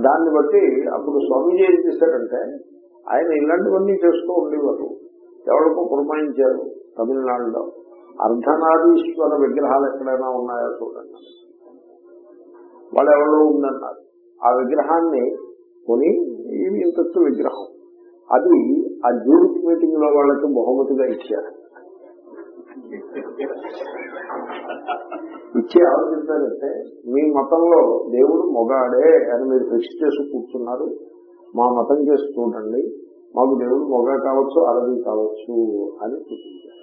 దాన్ని బట్టి అప్పుడు స్వామీజీ ఏం చేశారంటే ఆయన ఇలాంటివన్నీ చేస్తూ ఉండేవారు. ఎవరికో పురమాయించారు తమిళనాడులో. అర్ధనారీశ్వర విగ్రహాలు ఎక్కడైనా ఉన్నాయో చూడండి. వాళ్ళు ఎవరో ఉందన్నారు. ఆ విగ్రహాన్ని కొని ఇది ఇంతస్తు విగ్రహం. అది ఆ జూడిక్ మీటింగ్లో వాళ్ళకి బహుమతిగా ఇచ్చారు. ఇచ్చి ఆలోచించారంటే మీ మతంలో దేవుడు మొగాడే అని మీరు ఫిక్స్ చేసి కూర్చున్నారు. మా మతం చేసి చూడండి. మాకు దేవుడు మొగ కావచ్చు అరబీ కావచ్చు అని చూపించారు.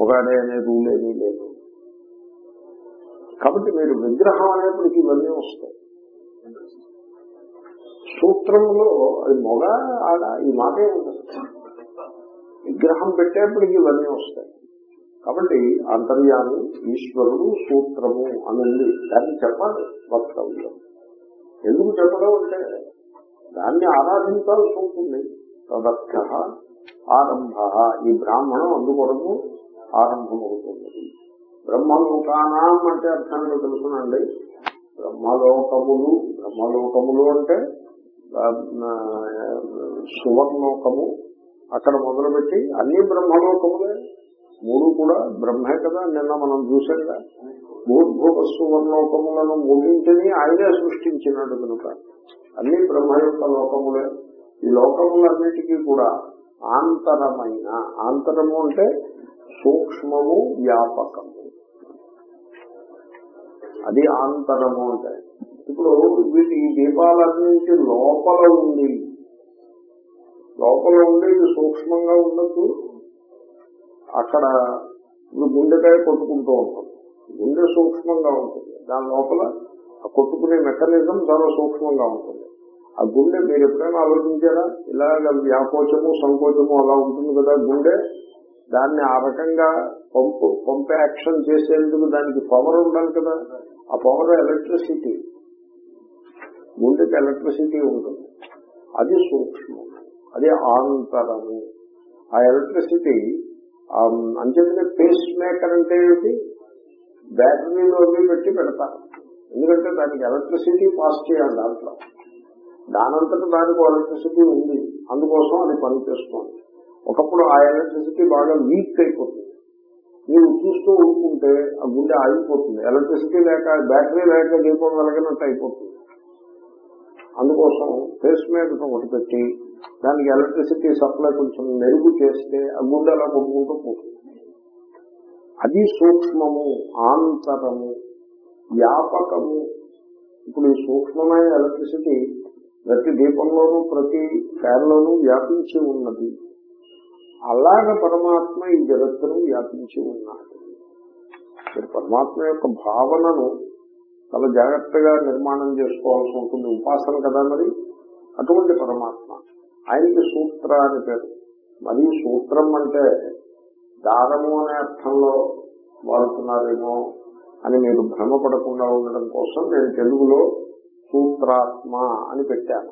మొగాడే అనే రూల్ ఏమీ లేదు. కాబట్టి మీరు విగ్రహం అనేప్పటికీ ఇవన్నీ వస్తాయి. సూత్రంలో అది మొగ ఆడ ఈ మాటే ఉంటుంది. విగ్రహం పెట్టేప్పటికి ఇవన్నీ వస్తాయి. కాబట్టి అంతర్యామి ఈశ్వరుడు సూత్రము అనేది దాన్ని చెప్పాలి వక్తవ్యం. ఎందుకు చెప్పడం అంటే దాన్ని ఆరాధించాల్సి ఉంటుంది. తదర్థ ఆరంభ. ఈ బ్రాహ్మణం అందుకొరకు ఆరంభమవుతుంది. బ్రహ్మలోకానాం అంటే అర్థాన్ని తెలుసునండి. బ్రహ్మలోకములు బ్రహ్మలోకములు అంటే సువర్ణోకము అక్కడ మొదలుపెట్టి అన్ని బ్రహ్మలోకములే. మూడు కూడా బ్రహ్మే కదా నిన్న మనం చూసాంగా భూద్భూత సువర్లోకములను ముగించని ఆయనే సృష్టించినాడు కనుక. అన్ని బ్రహ్మ యొక్క లోకములే. ఈ లోకములన్నిటికీ కూడా ఆంతరమైన ఆంతరము అంటే సూక్ష్మము వ్యాపకము. అది ఆంతరము అంటే. ఇప్పుడు వీటి ఈ దీపాలన్నింటి లోపల ఉంది లోపల ఉండి సూక్ష్మంగా ఉండదు అక్కడ గుండెకాయ కొట్టుకుంటూ ఉంటుంది గుండె సూక్ష్మంగా ఉంటుంది. దాని లోపల కొట్టుకునే మెకానిజం చాలా సూక్ష్మంగా ఉంటుంది. ఆ గుండె మీరు ఎప్పుడైనా ఆలోచించారా? ఇలాగ వ్యాకోచము సంకోచము అలా ఉంటుంది కదా గుండె. దాన్ని ఆ రకంగా పంపు పంపే యాక్షన్ చేసేందుకు దానికి పవర్ ఉండాలి కదా. ఆ పవర్ ఎలక్ట్రిసిటీ. గుండెకి ఎలక్ట్రిసిటీ ఉంటుంది. అది సూక్ష్మం. అది ఆంతరము. ఆ ఎలక్ట్రిసిటీ అంచేతనే పేస్ మేకర్ అంటే ఏంటి బ్యాటరీలో అవి పెట్టి పెడతారు. ఎందుకంటే దానికి ఎలక్ట్రిసిటీ పాస్ చేయాలి దాంట్లో. దానంతట దానికి ఎలక్ట్రిసిటీ ఉంది. అందుకోసం అది పనిచేస్తుంది ఒకప్పుడు ఆ ఎలక్ట్రిసిటీ బాగా వీక్ అయిపోతుంది. మీరు చూస్తూ ఊరుకుంటే ఆ గుండె ఆగిపోతుంది. ఎలక్ట్రిసిటీ లేక బ్యాటరీ లేక దీపం వెలగనట్టు అయిపోతుంది. అందుకోసం ఫేస్ మేకర్ ఒకటి పెట్టి దానికి ఎలక్ట్రిసిటీ సప్లై కొంచెం మెరుగు చేస్తే ఆ గుండె అలా కొట్టుకుంటూ పోతుంది. అది సూక్ష్మము ఆంతరము వ్యాపకము. ఇప్పుడు ఈ సూక్ష్మమైన ఎలక్ట్రిసిటీ ప్రతి దీపంలోనూ ప్రతి ఫ్యాన్లోనూ వ్యాపించి ఉన్నది. అలాగ పరమాత్మ ఈ జగత్తును వ్యాపించి ఉన్నాడు. మీరు పరమాత్మ యొక్క భావనను చాలా జాగ్రత్తగా నిర్మాణం చేసుకోవాల్సి ఉంటుంది. ఉపాసన కదా మరి? అటువంటి పరమాత్మ. ఆయనకి సూత్ర అని పేరు. మరి సూత్రం అంటే దారము అనే అర్థంలో వాడుతున్నారేమో అని మీరు భ్రమపడకుండా ఉండడం కోసం నేను తెలుగులో సూత్రాత్మ అని పెట్టాను.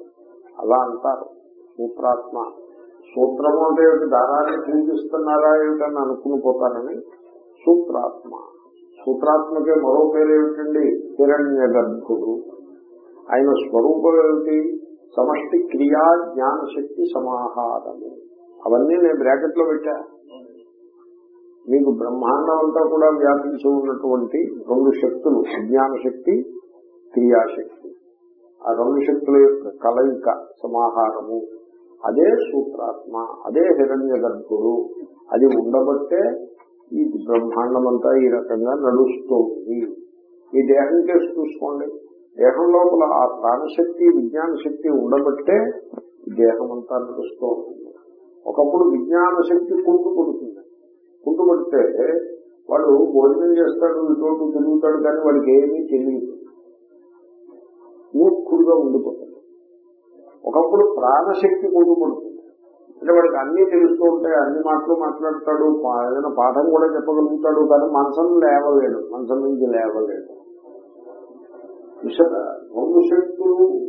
అలా అంటారు. సూత్రాత్మ. సూత్రము అంటే ఏమిటి? దారాన్ని పూజిస్తున్నారా ఏమిటని అనుకుని పోతానని సూత్రాత్మ. సూత్రాత్మకే మరో పేరు ఏమిటండి? హిరణ్య గర్భుడు ఆయన స్వరూపం ఏమిటి? సమష్టి క్రియా జ్ఞాన శక్తి సమాహారము. అవన్నీ నేను బ్రాకెట్లో పెట్టా. మీకు బ్రహ్మాండం అంతా కూడా వ్యాపించి ఉన్నటువంటి రెండు శక్తులు అజ్ఞాన శక్తి క్రియాశక్తి ఆ రెండు శక్తుల యొక్క కలయిక సమాహారము. అదే సూత్రాత్మ అదే హిరణ్య గర్భుడు. అది ఉండబట్టే ఈ బ్రహ్మాండం అంతా ఈ రకంగా నడుస్తుంది. ఈ దేహం కేసు చూసుకోండి. దేహం లోపల ఆ ప్రాణశక్తి విజ్ఞాన శక్తి ఉండబట్టే దేహం అంతా నడుస్తూ ఉంటుంది. ఒకప్పుడు విజ్ఞాన శక్తి కుంటు కొడుతుంది కుంటుపడితే వాడు భోజనం చేస్తాడు ఇటువంటి తిరుగుతాడు కానీ వాడికి ఏమీ తెలియదు. మూర్ఖుడుగా ఉండిపోతాడు. ఒకప్పుడు ప్రాణశక్తి కుంటుపడుతుంది అంటే వాడికి అన్ని తెలుస్తూ ఉంటాయి అన్ని మాటలు మాట్లాడతాడు ఏదైనా పాఠం కూడా చెప్పగలుగుతాడు కానీ మనసం లేవలేడు మనసం నుంచి లేవలేడు. విషద రెండు శక్తులు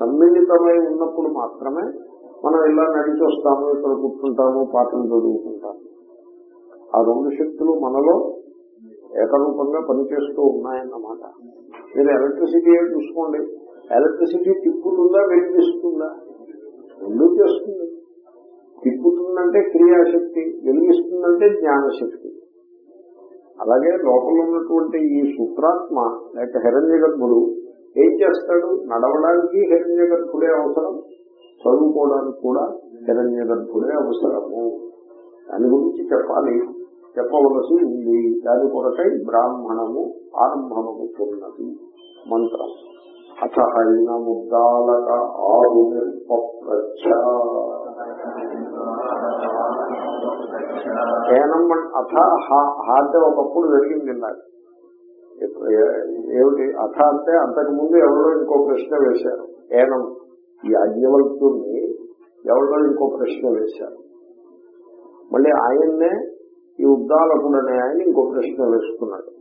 సమ్మిళితమై ఉన్నప్పుడు మాత్రమే మనం ఇలా నడిచొస్తాము ఇక్కడ కూర్చుంటాము పాటలు చదువుకుంటాము. ఆ రెండు శక్తులు మనలో ఏకరూపంగా పనిచేస్తూ ఉన్నాయన్నమాట. మీరు ఎలక్ట్రిసిటీ చూసుకోండి. ఎలక్ట్రిసిటీ తిప్పుతుందా వెలిగిస్తుందా? ఎందుకు చేస్తుంది. తిప్పుతుందంటే క్రియాశక్తి వెలిగిస్తుందంటే జ్ఞానశక్తి. అలాగే లోపల ఉన్నటువంటి ఈ సూత్రాత్మ లేక హిరణ్య గర్భుడు ఏం చేస్తాడు? నడవడానికి హిరణ్య గర్భుడే అవసరం చదువుకోవడానికి కూడా హిరణ్య గర్భుడే అవసరము. దాని గురించి చెప్పాలి. చెప్పవలసి ఉంది. దాని కొరకై బ్రాహ్మణము ఆరంభమవుతున్నది. మంత్రం. అథ అయిన ముద్దాలక ఆరు నిర్పప్రచ్చ ఏనం అథ హ అంటే ఒకప్పుడు జరిగింది నాకు ఏమిటి? అథ అంటే అంతకు ముందు ఎవరో ఇంకో ప్రశ్న వేశారు. ఏనం. ఈ అజ్ఞవల్తుని ఎవరో ఇంకో ప్రశ్న వేశారు. మళ్ళీ ఆయన్నే ఈ ఉద్దాలకుడనే ఆయన ఇంకో ప్రశ్న వేసుకున్నాడు.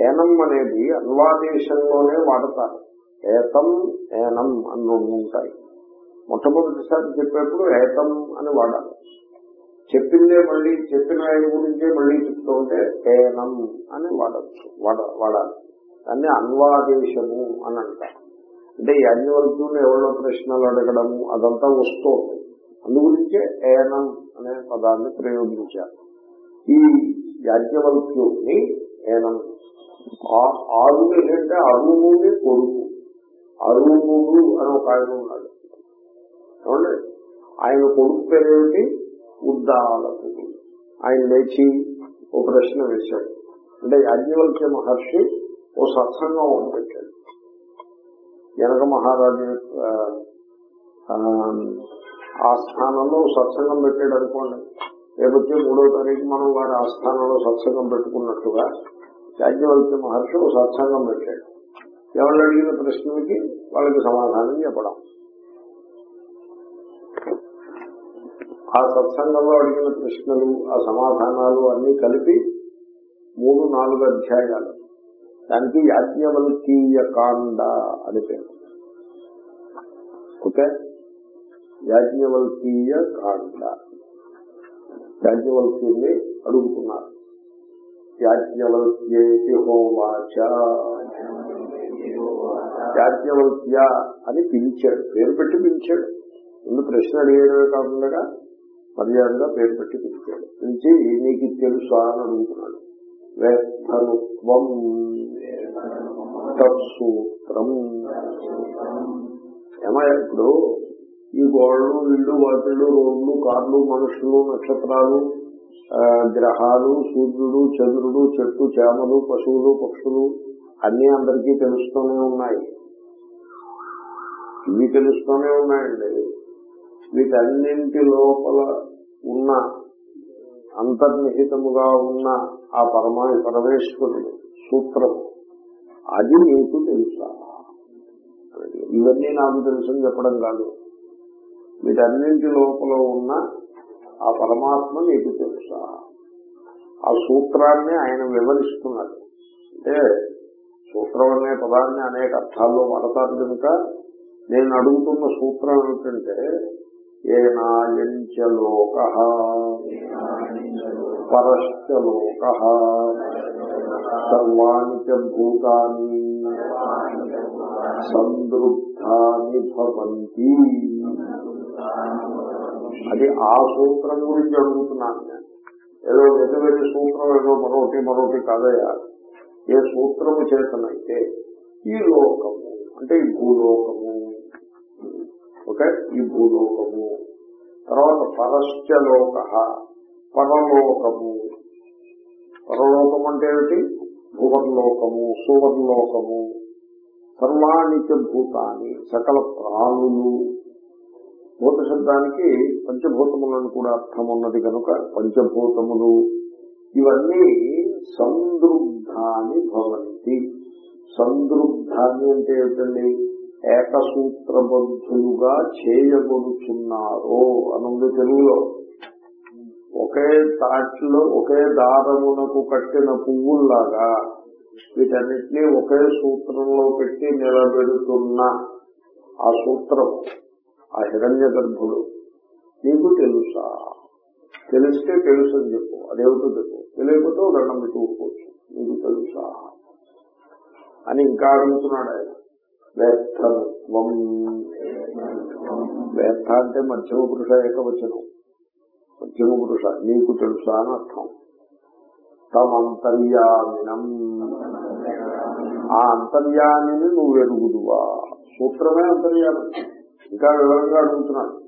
ఏనం అనేది అన్వాదేశంలోనే వాడతారు. ఏతం ఏనం అని రెండు ఉంటాయి. మొట్టమొదటిసారి చెప్పేప్పుడు ఏతం అని వాడాలి. చెప్పిందే మళ్ళీ చెప్పిన ఆయన గురించే మళ్ళీ చెప్తూ ఉంటే ఏనం అని వాడచ్చు వాడ వాడాలి. దాన్ని అన్వాదేశము అని అంటారు. అంటే ఈ అన్ని వరకులు ఎవరో ప్రశ్నలు అడగడము అదంతా వస్తూ ఉంది అందుగురించే ఏనం అనే పదాన్ని ప్రయోగించారు. ఈ యాజ్ఞవల్క్యుని ఏనం ఆరుని అంటే అరుముని కొడుకు. అరుముడు అని ఒక ఆయన ఉన్నాడు. ఏమండి? ఆయన కొడుకు పేరేమిటి? ఉద్దాలకుడు. ఆయన లేచి ఓ ప్రశ్న వేశాడు. అంటే యాజ్ఞవల్క్య మహర్షి ఓ సత్సంగం ఒకటి పెట్టాడు. జనక మహారాజు ఆ స్థానంలో సత్సంగం పెట్టాడు అనుకోండి. రేపొచ్చే మూడో తారీఖు మనం వారి ఆ స్థానంలో సత్సంగం పెట్టుకున్నట్టుగా యాజ్ఞవల్క్య మహర్షి ఓ సత్సంగం పెట్టాడు. ఎవరు అడిగిన ప్రశ్నలకి వాళ్ళకి సమాధానం చెప్పడం. ఆ సత్సంగంలో అడిగిన ప్రశ్నలు ఆ సమాధానాలు అన్ని కలిపి మూడు నాలుగు అధ్యాయాలు. దానికి యాజ్ఞవల్కీయ కాండ అని పేరు. ఓకే? యాజ్ఞవల్కీయ కాండ యాజ్ఞవల్క్యుని అడుగుతున్నారు. యాజ్ఞవల్క్యేతి హోవాచ. యాజ్ఞవల్క్య అని పిలిచాడు. పేరు పెట్టి పిలిచాడు. ముందు ప్రశ్న అడిగేదే కాకుండా మర్యాదగా పేరు పెట్టి పిలిచాడు. పిలిచి నీకు తెలుసా? అని అడుగుతున్నాడు. వేత్తనుత్వం తత్సూత్రం. ఇప్పుడు ఈ గోడలు ఇళ్ళు వాటిళ్ళు రోడ్లు కార్లు మనుషులు నక్షత్రాలు గ్రహాలు సూర్యుడు చంద్రుడు చెట్టు చేమలు పశువులు పక్షులు అన్ని అందరికీ తెలుస్తూనే ఉన్నాయి. ఇవి తెలుస్తూనే ఉన్నాయండి. వీటన్నింటి లోపల ఉన్న అంతర్నిహితముగా ఉన్న ఆ పరమా పరమేశ్వరుడు సూత్రం. అది నీకు తెలుసా? ఇవన్నీ నాకు తెలుసని చెప్పడం కాదు. వీటన్నింటి లోపల ఉన్న ఆ పరమాత్మ నీకు తెలుసా? ఆ సూత్రాన్ని ఆయన వివరిస్తున్నాడు అంటే సూత్రం అనే పదాన్ని అనేక అర్థాల్లో వాడతారు కనుక నేను అడుగుతున్న సూత్రం ఏమిటంటే ఏనాయంచలోక పరశ్చలోక సర్వాణి చ భూతాన్ని సందృప్తాని భవంతి. అది ఆ సూత్రం గురించి అడుగుతున్నాను ఏదో వెతవేది సూత్రం ఏదో మరొకటి మరొకటి కాదయా ఏ సూత్రము చేతనైతే ఈ లోకము అంటే ఈ భూలోకము ఓకే? ఈ భూలోకము. తర్వాత పరశ్చలోక పరలోకము. పరలోకం అంటే ఏమిటి? భువర్లోకము సువర్లోకము. సర్వాణిక భూతాన్ని సకల ప్రాణులు. భూత శబ్దానికి పంచభూతములను కూడా అర్థం ఉన్నది కనుక పంచభూతములు. ఇవన్నీ సందృగ్ధాన్ని భవంతి. సందృగ్ధాన్ని అంటే ఏమిటండి? ఏకసూత్రబద్ధులుగా చేయబడుచున్నారు అనుంది తెలుగులో. ఒకే తాట్లో ఒకే దారమునకు కట్టిన పువ్వుల్లాగా వీటన్నిటినీ ఒకే సూత్రంలో పెట్టి నిలబెడుతున్న ఆ సూత్రం ఆ హిరణ్య గర్భుడు. నీకు తెలుసా? తెలిస్తే తెలుసు అని చెప్పు. అదేమిటో చెప్పు. తెలియకపోతే దండం పెట్టి నీకు తెలుసా? అని ఇంకా అడుగుతున్నాడు ఆయన. వేత్తత్వం వేత్త అంటే మధ్యమ పురుష ఏకవచనం మధ్యమ పురుష నీకు తెలుసా అని అర్థం. తమంతర్యామినం. ఆ అంతర్యామిని నువ్వు ఎరుగుదువా సూత్రమే అంతర్యామి. ఇంకా వివరంగా అడుగుతున్నాడు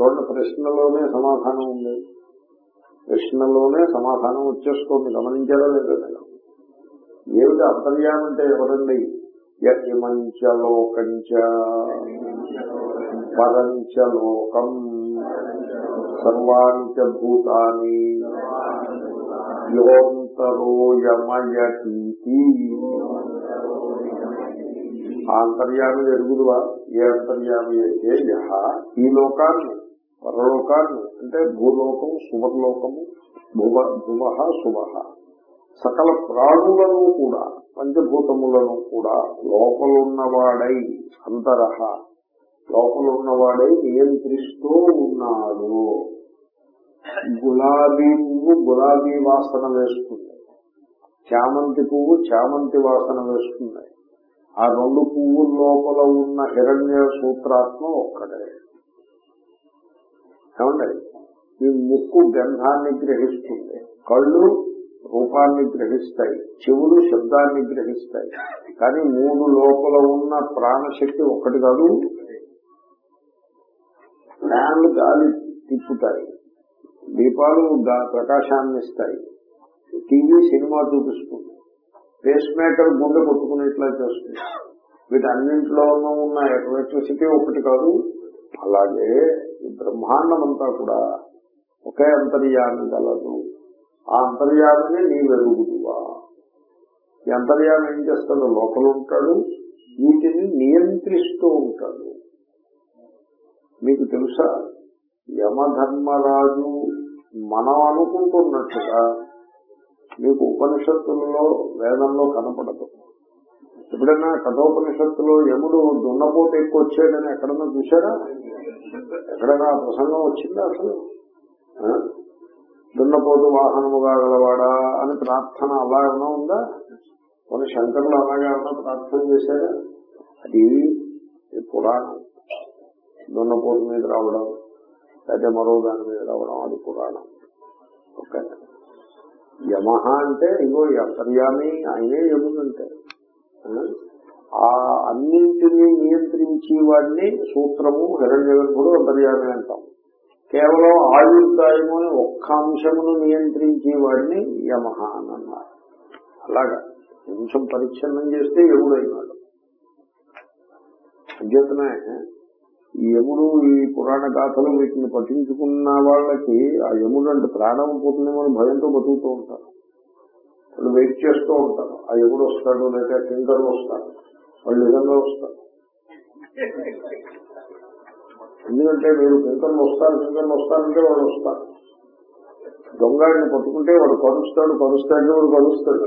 చూడండి ప్రశ్నలోనే సమాధానం ఉంది. ప్రశ్నలోనే సమాధానం వచ్చేస్తోంది. గమనించారా లేదా నేను ఏమిటి ఎవరండి? అంటే ఎవరండి యమంచలోకంచ పరంచలోకం సర్వాణి భూతాని యోంతరోయమయతీతి ఆ అంతర్యామి ఎరుగుదువా? ఏ అంతర్యామి అయితే యహ ఈ లోకాన్ని పరలోకాన్ని అంటే భూలోకం సువర్లోకము భువ భువ శుభ సకల ప్రాణులను కూడా పంచభూతములను కూడా లోపలున్నవాడై అంతరహ లోపలున్నవాడై నియంత్రిస్తూ ఉన్నాడు. గులాబీ పువ్వు గులాబీ వాసన వేస్తుంది. చామంతి పువ్వు చామంతి వాసన వేస్తుంది. ఆ రెండు పువ్వుల లోపల ఉన్న హిరణ్య సూత్రాత్మ ఒక్కడే ఏమండి? ఈ ముక్కు గంధాన్ని గ్రహిస్తుంది. కళ్ళు రూపాన్ని గ్రహిస్తాయి చెవులు శబ్దాన్ని గ్రహిస్తాయి. కానీ మూడు లోపల ఉన్న ప్రాణశక్తి ఒక్కటి కాదు ఫ్యాన్లు గాలి తిప్పుతాయి దీపాలు ప్రకాశాన్ని ఇస్తాయి. టీవీ సినిమా చూపిస్తుంది. పేస్ మేకర్ గుండె కొట్టుకునేట్లా చేస్తుంది. వీటన్నింటిలో ఉన్న ఎలక్ట్రిసిటీ ఒకటి కాదు అలాగే ఈ బ్రహ్మాండం అంతా కూడా ఒకే అంతర్యాన్ని గలదు. ఆ అంతర్యామిని నీ వెలుగుదువా ఈ అంతర్యామి ఏం చేస్తాడు? లోపల ఉంటాడు వీటిని నియంత్రిస్తూ ఉంటాడు. మీకు తెలుసా? యమధర్మరాజు మనం అనుకుంటున్నట్టుగా మీకు ఉపనిషత్తులలో వేదంలో కనపడదు. ఎప్పుడైనా కఠోపనిషత్తులో యముడు దున్నపోతే ఎక్కువ వచ్చాడని ఎక్కడన్నా చూశారా? ఎక్కడైనా ప్రసంగం వచ్చిందా అసలు? దున్నపోతు వాహనముగా గలవాడా అని ప్రార్థన అలా ఏమైనా ఉందా? మన శంకరులు అలాగే ఏమైనా ప్రార్థన చేశారా? అది పురాణం. దున్నపోతు మీద రావడం లేకపోతే మరో దాని మీద రావడం అది పురాణం. ఓకే. యమహ అంటే ఇగో అంతర్యామి ఆయనే యముడంటే ఆ? అన్నింటినీ నియంత్రించే వాడిని సూత్రము హిరణ్య గర్భుడు అంతర్యామి అంటాం. కేవలం ఆయుర్దాయము అని ఒక్క అంశమును నియంత్రించే వాడిని యమహ అని అన్నారు. అలాగా కొంచెం పరిచ్ఛిన్నం చేస్తే యముడైనాడు. అధ్యతనే ఈ యముడు ఈ పురాణ గాథలు వీటిని పఠించుకున్న వాళ్ళకి ఆ యముడు అంటే ప్రాణం పోతుందేమో అని భయంతో బతుకుతూ ఉంటారు. వాళ్ళు వెయిట్ చేస్తూ ఉంటారు. ఆ యముడు వస్తాడు లేక కింకర్లు వస్తారు వాళ్ళు నిజంగా వస్తారు. ఎందుకంటే మీరు కింకర్లు వస్తారు కింకర్లు వస్తారంటే వాడు వస్తారు దొంగడిని పట్టుకుంటే వాడు కరుస్తాడు కరుస్తాడు వాడు కరుస్తాడు.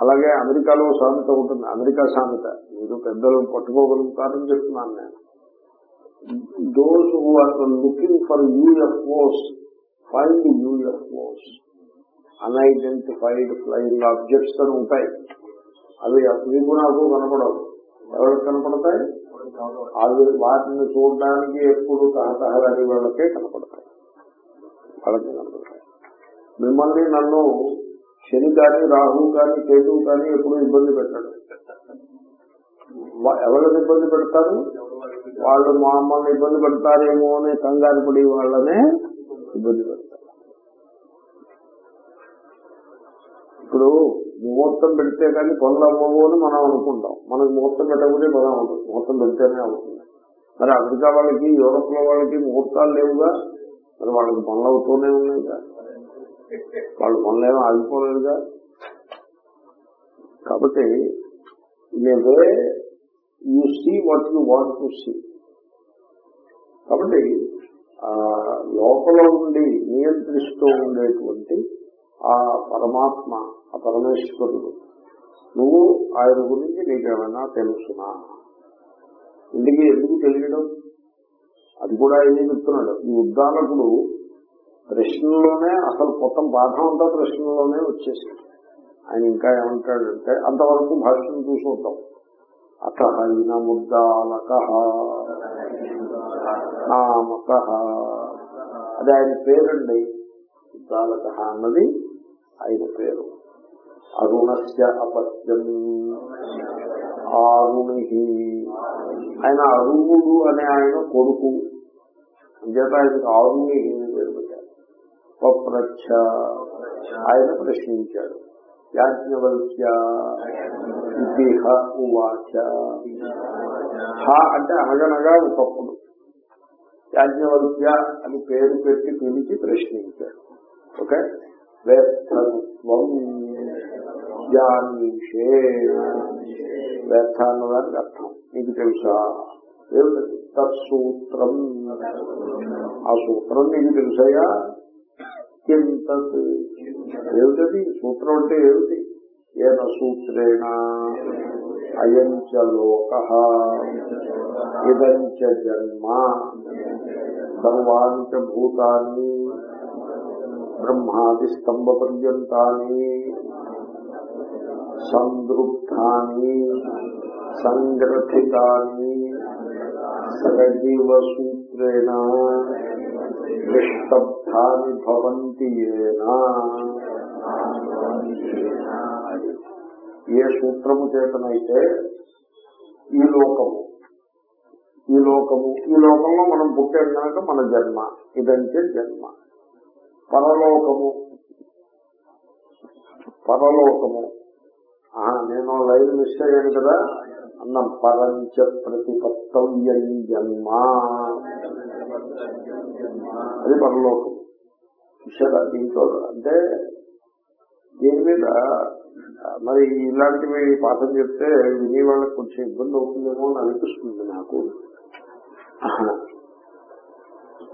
అలాగే అమెరికాలో సామెత ఉంటుంది అమెరికా సామెత. మీరు పెద్దలు పట్టుకోగలుగుతారని చెప్తున్నాను నేను. Those who are looking for UFOs find UFOs unidentified flying objects అని ఉంటాయి. అవి మీకు నాకు కనపడవు. ఎవరికి కనపడతాయి? అవి వాటిని చూడడానికి ఎప్పుడు తహతహలని వాళ్ళకే కనపడతాయి. వాళ్ళకి కనపడతాయి. మిమ్మల్ని నన్ను శని కానీ రాహు కానీ కేతు కానీ ఎప్పుడు ఇబ్బంది పెట్టాడు వా- ఎవరిని ఇబ్బంది పెడతారు? వాళ్ళు మమ్మల్ని ఇబ్బంది పెడతారేమో అని కంగారు పడి వాళ్ళనే ఇబ్బంది పెడతారు. ఇప్పుడు ముహూర్తం పెడితే కానీ పనులు అవ్వవు అని మనం అనుకుంటాం. మనకు ముహూర్తం పెట్టకపోతే పదం అవుతుంది ముహూర్తం పెడితేనే అవుతుంది. మరి అమెరికా వాళ్ళకి యూరోప్లో వాళ్ళకి ముహూర్తాలు లేవుగా? మరి వాళ్ళకి పనులు అవుతూనే ఉన్నాయిగా? వాళ్ళు పనులేమో ఆగిపోలేదుగా? కాబట్టి way you see what you want to see కాబట్టి లోపల ఉండి నియంత్రిస్తూ ఉండేటువంటి ఆ పరమాత్మ ఆ పరమేశ్వరుడు. నువ్వు ఆయన గురించి నీకేమైనా తెలుసునా? ఇందుకు ఎందుకు తెలియడం? అది కూడా ఆయన చెప్తున్నాడు. ఈ ఉద్దాలకుడు ప్రశ్నలోనే అసలు మొత్తం పాఠం అంతా ప్రశ్నలోనే వచ్చేసింది. ఆయన ఇంకా ఏమంటాడంటే అంతవరకు భాష్యం చూసుకుంటాం అత ముద్దాలక నామక అది ఆయన పేరండి ఉద్దాలక అన్నది. ఆయన పేరు. అరుణస్య అపత్యం ఆరుణి ఆయన అరుణుడు అనే ఆయన కొడుకు. అంచేత ఆయనకు ఆరుణి పేరు పెట్టారు. పప్రచ్ఛ ఆయన ప్రశ్నించాడు. యాజ్ఞవల్క్య. ఇతిహ ఉవాచ. హ అంటే అనగనగా ఒకప్పుడు. యాజ్ఞవల్క్య అని పేరు పెట్టి పిలిచి ప్రశ్నించాడు. ఓకే? వ్యర్థత్వం జానీషే వ్యర్థ అన్నదానికి అర్థం. నీకు తెలుసా? ఏమిటది తత్సూత్రం. ఆ సూత్రం నీకు తెలుసయ్యా కింతత్. ఏమిటది? సూత్రం అంటే ఏమిటి? ఏన సూత్రేణ. అయంచ లోక. ఇదంచ జన్మ. సర్వాంచ భూతాన్ని బ్రహ్మాది స్తంభ పర్యంతాన్ని సందృప్తాన్ని సంగ్రథితాన్ని సజీవ సూత్రేణ నిష్టబ్ధాని భవంతి ఏనా. ఏ సూత్రము చేతనైతే ఈ లోకము ఈ లోకము ఈ లోకంలో మనం పుట్టాం మన జన్మ ఇదంటే జన్మ. పరలోకము. పరలోకము. ఆ, నేను లైవ్ మిస్ అయ్యాను కదా. అన్నం పరంచ ప్రతిపత్తవ్యం జన్మ అది పరలోకం చూసారా దీంట్లో అంటే దీని మీద మరి ఇలాంటివి పాఠం చెప్తే విని వాళ్ళకి కొంచెం ఇబ్బంది అవుతుందేమో అని అనిపిస్తుంది నాకు.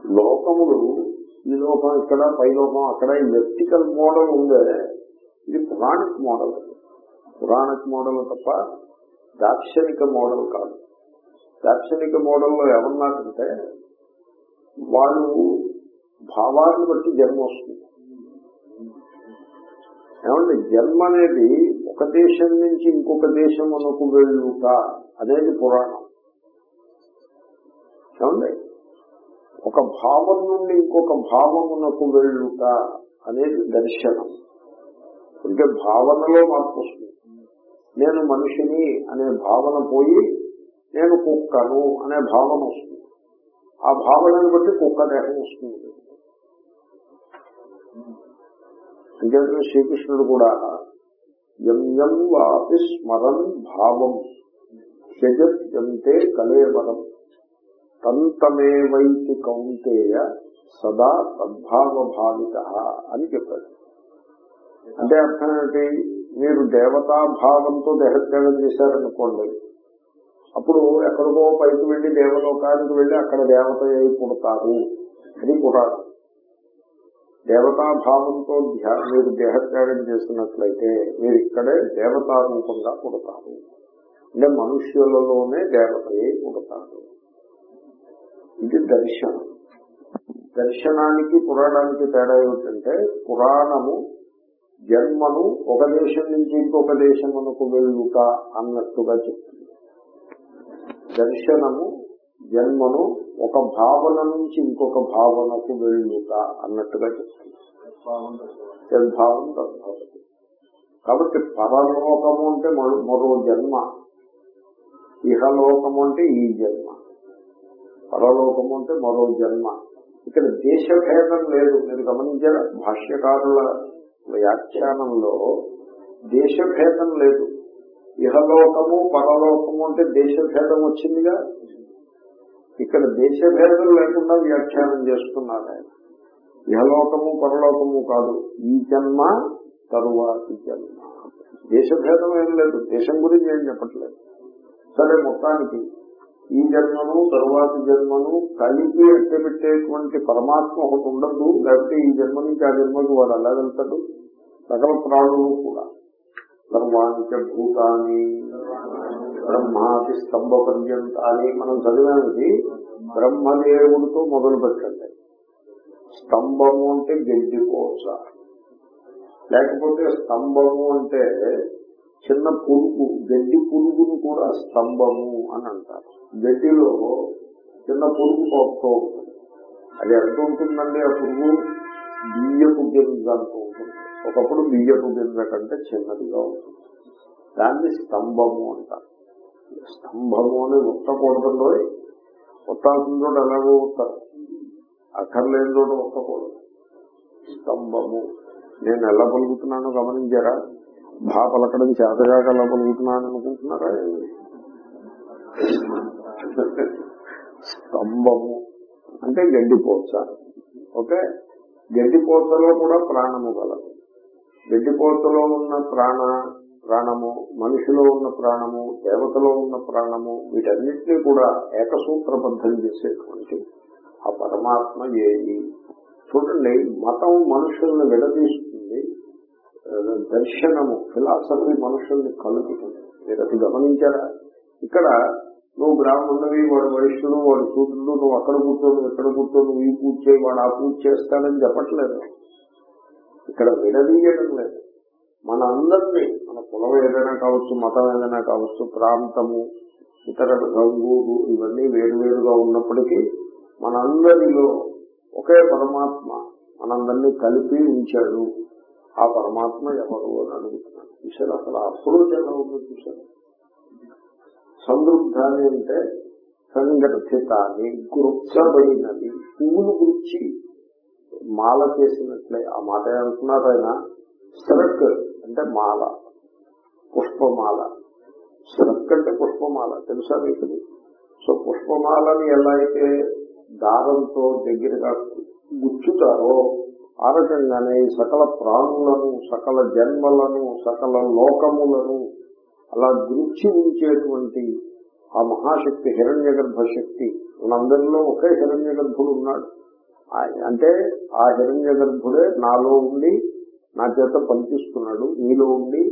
లోకములు ఈ లోకం ఇక్కడ పై లోకం అక్కడ ఈ వెర్టికల్ మోడల్ ఉందే. ఇది పురాణిక్ మోడల్. పురాణిక్ మోడల్ తప్ప దార్శనిక మోడల్ కాదు. దార్శనిక మోడల్లో ఏమన్నారంటే వాళ్ళు భావాన్ని బట్టి జన్మ వస్తుంది. ఏమండి జన్మ అనేది ఒక దేశం నుంచి ఇంకొక దేశం మనకు వెళ్ళుట అనేది పురాణం. ఏమండి? ఒక భావం నుండి ఇంకొక భావమునకు వెళ్ళుట అనేది దర్శనం. అంటే భావనలో మార్పు వస్తుంది. నేను మనిషిని అనే భావన పోయి నేను కుక్కను అనే భావన వస్తుంది. ఆ భావనను బట్టి కుక్క దేహం వస్తుంది. అంటే శ్రీకృష్ణుడు కూడా యం యం వాపి స్మరన్ భావం త్యజత్యంతే కలేవరం తంతమేవైతి కౌంతేయ సదా సద్భావభావిత అని చెప్పాడు. అంటే అర్థం ఏంటి? మీరు దేవతా భావంతో దేహత్యాగం చేశారనుకోండి అప్పుడు ఎక్కడికో పైకి వెళ్ళి దేవలోకానికి వెళ్ళి అక్కడ దేవత అయి పుడతారు అది పురాణం దేవతా భావంతో ధ్యా మీరు దేహత్యాగం చేసినట్లయితే మీరు ఇక్కడే దేవతారూపంగా పుడతారు. అంటే మనుష్యులలోనే దేవతయే పుడతారు. ఇది దర్శనం. దర్శనానికి పురాణానికి తేడా ఏమిటంటే పురాణము జన్మను ఒక దేశం నుంచి ఇంకొక దేశమునకు వెళ్ళుట అన్నట్టుగా చెప్తుంది. దర్శనము జన్మను ఒక భావన నుంచి ఇంకొక భావనకు వెళ్ళుట అన్నట్టుగా చెప్తుంది. యద్భావం తద్భావతి కాబట్టి. పరలోకము అంటే మరో- మరో జన్మ. ఇహలోకము అంటే ఈ జన్మ. పరలోకము అంటే మరో జన్మ. ఇక్కడ దేశభేదం లేదు. మీరు గమనించారా? భాష్యకారుల వ్యాఖ్యానంలో దేశభేదం లేదు. ఇహలోకము పరలోకము అంటే దేశభేదం వచ్చిందిగా? ఇక్కడ దేశభేదం లేకుండా వ్యాఖ్యానం చేస్తున్నారు ఆయన. ఇహలోకము పరలోకము కాదు. ఈ జన్మ తరువాతి జన్మ. దేశభేదం ఏం లేదు. దేశం గురించి ఏం చెప్పట్లేదు. సరే మొత్తానికి ఈ జన్మను తరువాతి జన్మను కలిపి అట్టబెట్టేటువంటి పరమాత్మ ఒకటి ఉండదు. లేకపోతే ఈ జన్మ నుంచి ఆ జన్మకు వాడు అలా వెళ్తాడు సకల ప్రాణులు కూడా. సర్వానికి భూతాన్ని బ్రహ్మాది స్తంభ పర్యంతాన్ని మనం చదివానికి బ్రహ్మదేవుడితో మొదలు పెట్టండి. స్తంభము అంటే గడ్డిపోచ లేకపోతే స్తంభము అంటే చిన్న పురుగు గడ్డి పురుగును కూడా స్తంభము అని అంటారు. గడ్డిలో చిన్న పురుగు పోతూ ఉంటుంది. అది ఎంత ఉంటుందండి? ఆ పురుగు బియ్యపు గింజ అంటూ ఉంటుంది. ఒకప్పుడు బియ్యపు గింజ కంటే చిన్నదిగా ఉంటుంది. దాన్ని స్తంభము అంటారు. స్తంభము అని ఉత్తకూడదంలో ఉత్తాల్సిన చోట ఎలాగో ఉత్తారు. అక్కర్లేని చోట ఒక్కకూడదు స్తంభము. నేను ఎలా పలుకుతున్నానో గమనించారా? భా పలకడం చేతగాక ఎలా పలుకుతున్నాను అనుకుంటున్నారా? స్తంభము. అంటే గడ్డిపోచ ఓకే? గడ్డిపోచలో కూడా ప్రాణము గలదు. గడ్డిపోతలో ఉన్న ప్రాణ ప్రాణము మనిషిలో ఉన్న ప్రాణము దేవతలో ఉన్న ప్రాణము వీటన్నిటినీ కూడా ఏకసూత్రబద్ధం చేసేటువంటి ఆ పరమాత్మ ఏది చూడండి మతం మనుషుల్ని విడదీస్తుంది. దర్శనము ఫిలాసఫీ మనుషుల్ని కలుగుతుంది మీరు అది గమనించారా? ఇక్కడ నువ్వు బ్రాహ్మణుడివి వాడు వైశ్యుడు వాడు చూతుడు నువ్వు అక్కడ కూర్చోను ఎక్కడ కూర్చో నువ్వు ఈ పూజ చేయి వాడు ఆ పూజ చేస్తానని చెప్పట్లేదు. ఇక్కడ విడదీయడం లేదు. మన అందరినీ మన కులం ఏదైనా కావచ్చు మతం ఏదైనా కావచ్చు ప్రాంతము ఇతర రంగులు ఇవన్నీ వేరువేరుగా ఉన్నప్పటికీ మనందరిలో ఒకే పరమాత్మ మనందరినీ కలిపి ఉంచాడు. ఆ పరమాత్మ ఎవరు అని అడుగుతున్నాను చూసారు అసలు అప్రోచ్ ఎలా ఉందో చూసారు సందృద్ధాన్ని అంటే సంఘటితాన్ని గుర్చబడినది పువ్వులు గురించి మాల చేసినట్లే. ఆ మాట అంటున్నారు ఆయన. స్రక్ అంటే మాల. పుష్పమాల. స్రక్ అంటే పుష్పమాల. తెలుసా మీకు? సో పుష్పమాలని ఎలా అయితే దారంతో దగ్గరగా గుచ్చుతారో ఆ రకంగానే ఈ సకల ప్రాణులను సకల జన్మలను సకల లోకములను అలా గురించి ఉంచేటువంటి ఆ మహాశక్తి హిరణ్య శక్తి మనందరిలో ఒకే హిరణ్య గర్భుడు ఉన్నాడు అంటే ఆ హిరణ్య గర్భుడే నాలో ఉండి నా చేత పంపిస్తున్నాడు మీలో ఉండి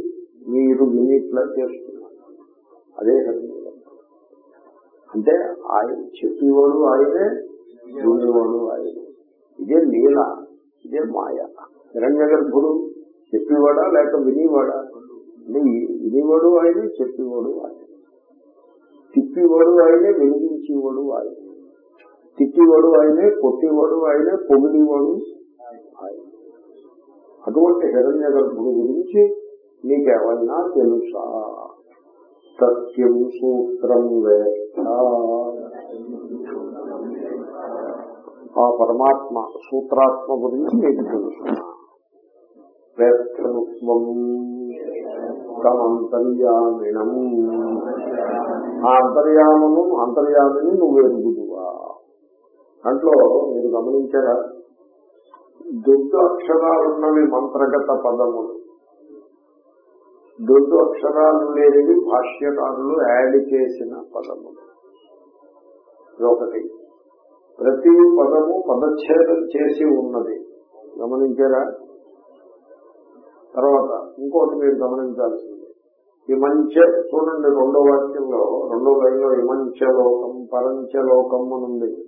మీరు వినిట్లా చేస్తున్నాడు. అదే హిరణ్య అంటే ఆయన చెప్పేవాడు ఆయనే చూడేవాడు ఆయనే. ఇదే లీల. ఇదే మాయ. హిరణ్య గర్భుడు చెప్పేవాడా లేక వినేవాడా? అంటే వినేవాడు ఆయనే చెప్పేవాడు ఆయన. తిప్పివాడు ఆయనే వెలిగించేవాడు ఆయన. తిట్టివాడు ఆయనే కొట్టేవాడు ఆయనే పొగిడేవాడు ఆయన. అటువంటి హిరణ్య గర్భుడు గురించి నీకేమైనా తెలుసా? సత్యం సూత్రం వేష్ట ఆ పరమాత్మ సూత్రాత్మ గురించి నీకు తెలుసు. వేత్తృత్వం తమంతర్యామిణం ఆ అంతర్యామము అంతర్యామిని నువ్వు ఎరుగుదువా? దాంట్లో మీరు గమనించారా? దొడ్డు అక్షరాలున్నవి మంత్రగత పదములు. దొడ్డు అక్షరాలు లేనివి భాష్యకారులు యాడ్ చేసిన పదములు. ఒకటి ప్రతి పదము పదచ్ఛేదం చేసి ఉన్నది. గమనించారా? తర్వాత ఇంకోటి మీరు గమనించాల్సింది. ఇమంచ చూడండి రెండో వాక్యంలో రెండో లైన్లో ఇమంచలోకం పరంచలోకం అని ఉంది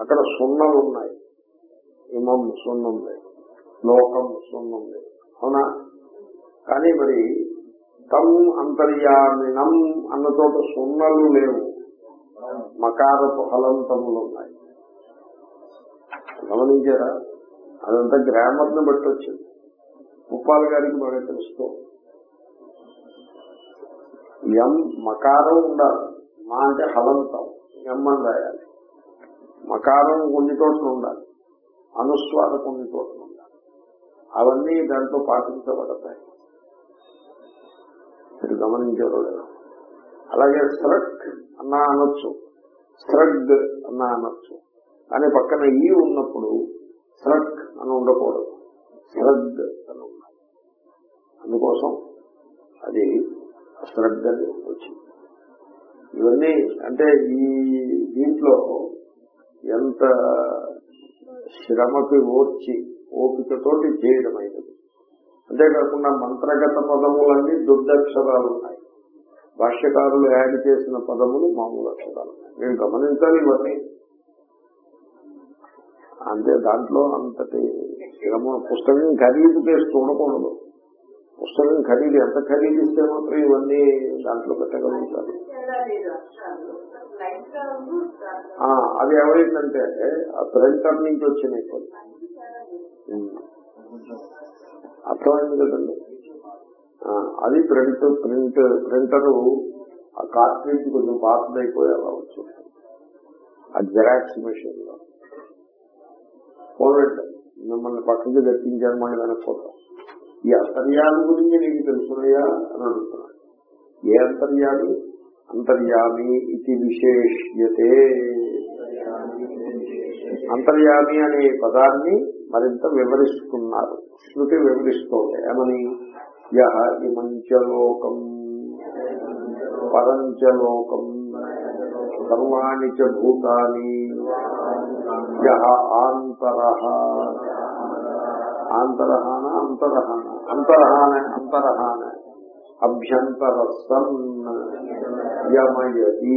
అక్కడ సున్నలు ఉన్నాయి. ఇమం సున్నుంది. లోకం సున్నుంది. అవునా? కానీ మరి తమ్ అంతర్యామినం అన్న చోట సున్నలు లేవు. మకారపు హలంతములు ఉన్నాయి గమనించారా? అదంతా గ్రామర్ని బట్టి వచ్చింది ఉప్పాల్ గారికి బాగా తెలుస్తూ ఎం మకారం ఉండాలి. మా అంటే హలంతం. ఎం అని రాయాలి. మకారం కొన్ని చోట్ల ఉండాలి. అనుస్వాద కొన్ని చోట్ల ఉండాలి. అవన్నీ దాంట్లో పాటించబడతాయి. మీరు గమనించారు అలాగే స్రక్ అన్నా అనొచ్చు. స్రగ్ అన్నా అనొచ్చు. కానీ పక్కన ఈ ఉన్నప్పుడు స్రక్ అని ఉండకూడదు. స్రగ్ అని ఉండాలి. అందుకోసం అది స్రగ్ అని వచ్చింది. ఇవన్నీ అంటే ఈ దీంట్లో ఎంత శ్రమకి ఓర్చి ఓపికతోటి చేయడం అయినది అంతేకాకుండా మంత్రగత పదములన్నీ దుర్దక్షరాలు ఉన్నాయి. భాష్యకారులు యాడ్ చేసిన పదములు మామూలు అక్షరాలు మీరు గమనించాలి ఇవన్నీ. అంటే దాంట్లో అంతటి శ్రమ పుస్తకం ఖరీదు కేసు చూడకూడదు. పుస్తకం ఖరీదు ఎంత ఖరీదిస్తే మాత్రం ఇవన్నీ దాంట్లో పెట్టగలుగుతారు. ఆ, అది ఏమైందంటే ఆ ప్రింటర్ నుంచి వచ్చినాయి. అర్థమైంది కదండి? అది ప్రింట్ ప్రింట్ ప్రింటర్ ఆ కార్ట్రిడ్జ్ కొంచెం పాతదైపోయి అలా వచ్చింది. ఆ జెరాక్స్ మిషన్లో పోలండి మిమ్మల్ని పక్కకి దర్శించాను మళ్ళీ వెనక్పోతాం ఈ అంతర్యాలు గురించి నీకు తెలుసున్నాయా అని అడుగుతున్నాడు ఏ అంతర్యామి? అంతర్యామి ఇది విశేష్యతే. అంతర్యామి అనే పదాన్ని మరింత వివరిస్తున్నారు. శృతి వివరిస్తోంది. ఏమని? యహ ఇమంచలోకం పరంచలోకం సర్వాణి చ భూతాని యహ ఆంతరహాన అంతరహాన. అంతరహాన అంతరహాన. అభ్యంతర సన్ యమయతి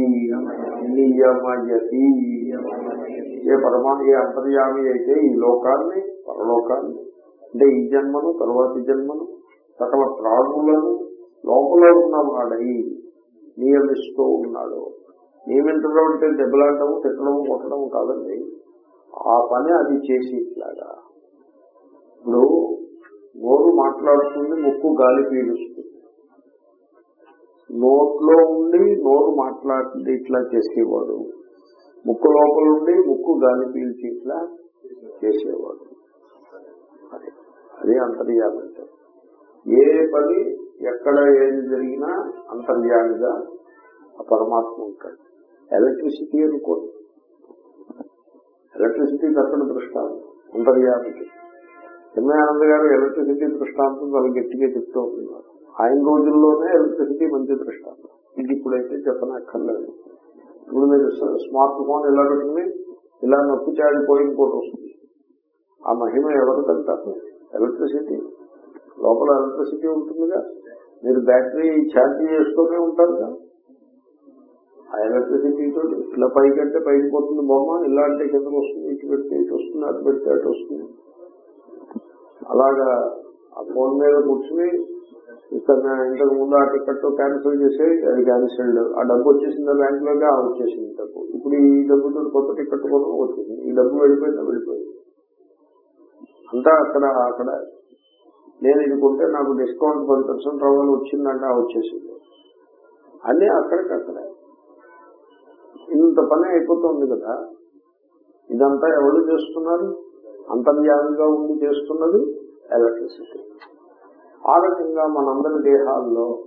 నియమయతి. ఏ పరమాణు ఏ అంతర్యామి అయితే ఈ లోకాన్ని పరలోకాన్ని అంటే ఈ జన్మను తరువాతి జన్మను సకల ప్రాణులను లోపల ఉన్నవాడై నియమిస్తూ ఉన్నాడు. నియమించడం అంటే దెబ్బలాడటము తిట్టడం కొట్టడం కాదండి. ఆ పని అది చేసి ఇట్లాగా. ఇప్పుడు నోరు మాట్లాడుతుంది ముక్కు గాలి పీలుస్తుంది. నోట్లో ఉండి నోరు మాట్లాడుతుంది ఇట్లా చేసేవాడు. ముక్కు లోపల ఉండి ముక్కు గాలి పీల్చి ఇట్లా చేసేవాడు. అది అదే అంతర్యామి ఏ పని ఎక్కడ ఏది జరిగినా అంతర్యామిగా ఆ పరమాత్మ ఉంటాడు. ఎలక్ట్రిసిటీ అనుకోండి. ఎలక్ట్రిసిటీ అక్కడ దృష్టాంతం అంతర్యామికి. చిన్మయానంద గారు ఎలక్ట్రిసిటీ దృష్టాంతం చాలా గట్టిగా చెప్తూ ఉంటున్నారు ఆయన రోజుల్లోనే ఎలక్ట్రిసిటీ మంచి దృష్టాంతం. ఇది ఇప్పుడైతే చెప్పనక్కర్లేదు. ఇప్పుడు మీరు స్మార్ట్ ఫోన్ ఇలా పెట్టుకుని ఇలా నొప్పి చాడిపోయి ఇంకోటి వస్తుంది. ఆ మహిమ ఎవరికంటారు ఎలక్ట్రిసిటీ. లోపల ఎలక్ట్రిసిటీ ఉంటుందిగా? మీరు బ్యాటరీ ఛార్జ్ చేస్తూనే ఉంటారుగా? ఆ ఎలక్ట్రిసిటీ తోటి ఇట్లా పైకి అంటే పైకి పోతుంది బొమ్మ ఇలా అంటే కిందకు వస్తుంది ఇటు పెడితే ఇటు వస్తుంది అటు పెడితే అటు వస్తుంది. అలాగా ఆ ఫోన్ మీద కూర్చుని ఇక్కడ ఇంతకు ముందు ఆ టికెట్ క్యాన్సిల్ చేసి అది క్యాన్సిల్డ్. ఆ డబ్బు వచ్చేసింది బ్యాంక్లోకి ఆ వచ్చేసింది డబ్బు. ఇప్పుడు ఈ డబ్బుతో కొత్త టికెట్ కొను వచ్చేసింది. ఈ డబ్బు వెళ్ళిపోయిందా? వెళ్ళిపోయింది. అంతా అక్కడ అక్కడ నేను ఇది కొంటే నాకు డిస్కౌంట్ పది పర్సెంట్ రావాలి వచ్చిందంటే వచ్చేసింది. అన్నీ అక్కడికక్కడే. ఇంత పని అయిపోతుంది కదా. ఇదంతా ఎవరు చేస్తున్నారు? అంతర్యామిగా ఉండి చేస్తున్నది ఎలక్ట్రిసిటీ. ఆ రకంగా మనందరి దేహాల్లో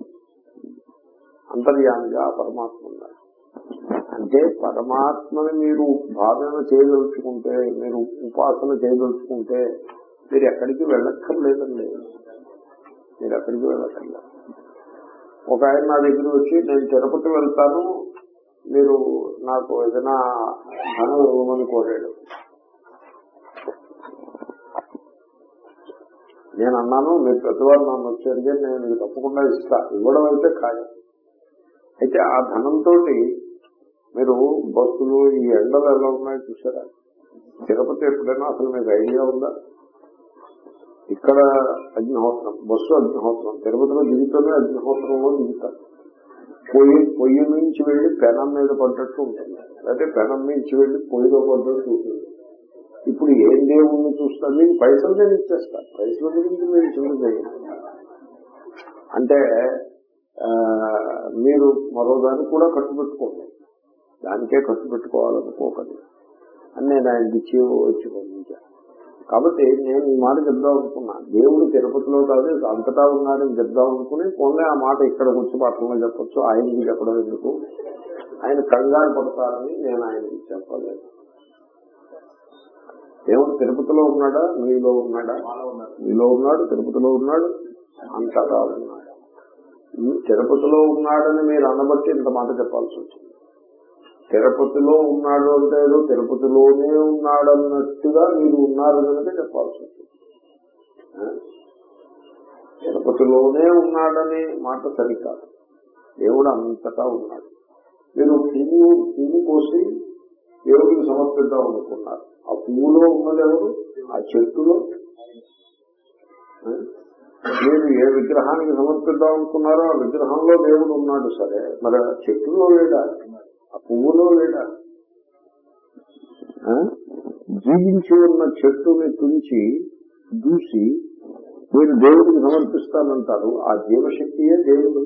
అంతర్యామిగా పరమాత్మ ఉన్నారు అంటే పరమాత్మని మీరు భావన చేయదలుచుకుంటే మీరు ఉపాసన చేయదలుచుకుంటే మీరు ఎక్కడికి వెళ్ళక్కర్లేదండి. మీరు ఎక్కడికి వెళ్ళక్కర్లేదు. ఒక ఆయన నా దగ్గర వచ్చి నేను తిరుపతి వెళ్తాను. మీరు నాకు ఏదైనా ధనం ఇవ్వమని కోరాడు. నేను అన్నాను మీరు పెద్దవారు నన్ను వచ్చేది నేను మీకు తప్పకుండా ఇస్తా. ఇవ్వడం అయితే ఖాయం. అయితే ఆ ధనంతో మీరు బస్సులు ఈ ఎండలు ఎలా ఉన్నాయో చూసారా తిరుపతి ఎప్పుడైనా అసలు మీకు ఐడియా ఉందా? ఇక్కడ అగ్నిహోత్రం బస్సు అగ్నిహోత్రం తిరుపతిలో దిగుతూనే అగ్నిహోత్రంలో దిగుతారు పొయ్యి పొయ్యి నుంచి వెళ్ళి పెనం మీద పడ్డట్టు ఉంటుంది. అయితే పెనం నుంచి వెళ్ళి పొయ్యిలో పడ్డట్టు ఉంటుంది. ఇప్పుడు ఏం దేవుణ్ణి చూస్తాను మీకు పైసలు నేను ఇచ్చేస్తాను పైసల గురించి మీరు చింత అంటే మీరు మరో దానికి కూడా ఖర్చు పెట్టుకోండి దానికే ఖర్చు పెట్టుకోవాలనుకోకండి అని నేను ఆయనకి ఇచ్చి వచ్చి పంపించాను. కాబట్టి నేను ఈ మాట చెప్దాం అనుకున్నా. దేవుడు తిరుపతిలో కాదు అంతటా ఉన్నాడని చెప్దాం అనుకుని పోన్లే ఆ మాట ఇక్కడ వచ్చి పట్టణంలో చెప్పొచ్చు ఆయనకి చెప్పడం ఎందుకు? ఆయన కంగారు పడతారని నేను ఆయనకి చెప్పలేదు. దేవుడు తిరుపతిలో ఉన్నాడా? మీలో ఉన్నాడా? మీలో ఉన్నాడు తిరుపతిలో ఉన్నాడు అంతటా ఉన్నాడు. తిరుపతిలో ఉన్నాడని మీరు అనబట్టి ఇంత మాట చెప్పాల్సి వచ్చింది. తిరుపతిలో ఉన్నాడు అంటే ఏదో తిరుపతిలోనే ఉన్నాడన్నట్టుగా మీరు ఉన్నారు కనుక చెప్పాల్సి వచ్చింది తిరుపతిలోనే ఉన్నాడనే మాట సరికాదు దేవుడు అంతటా ఉన్నాడు. మీరు పువ్వు పువ్వు కోసి దేవుడికి సమర్పిద్దాం అనుకున్నారు. ఆ పువ్వులో ఉన్నది ఎవరు? ఆ చెట్టులో? మీరు ఏ విగ్రహానికి సమర్పిద్దాం అనుకున్నారో ఆ విగ్రహంలో దేవుడు ఉన్నాడు సరే మరి ఆ చెట్టులో లేడా ఆ పువ్వులో లేదా? జీవించి ఉన్న చెట్టుని తుంచి దూసి మీరు దేవుడికి సమర్పిస్తానంటారు. ఆ జీవశక్తియే దేవుడు.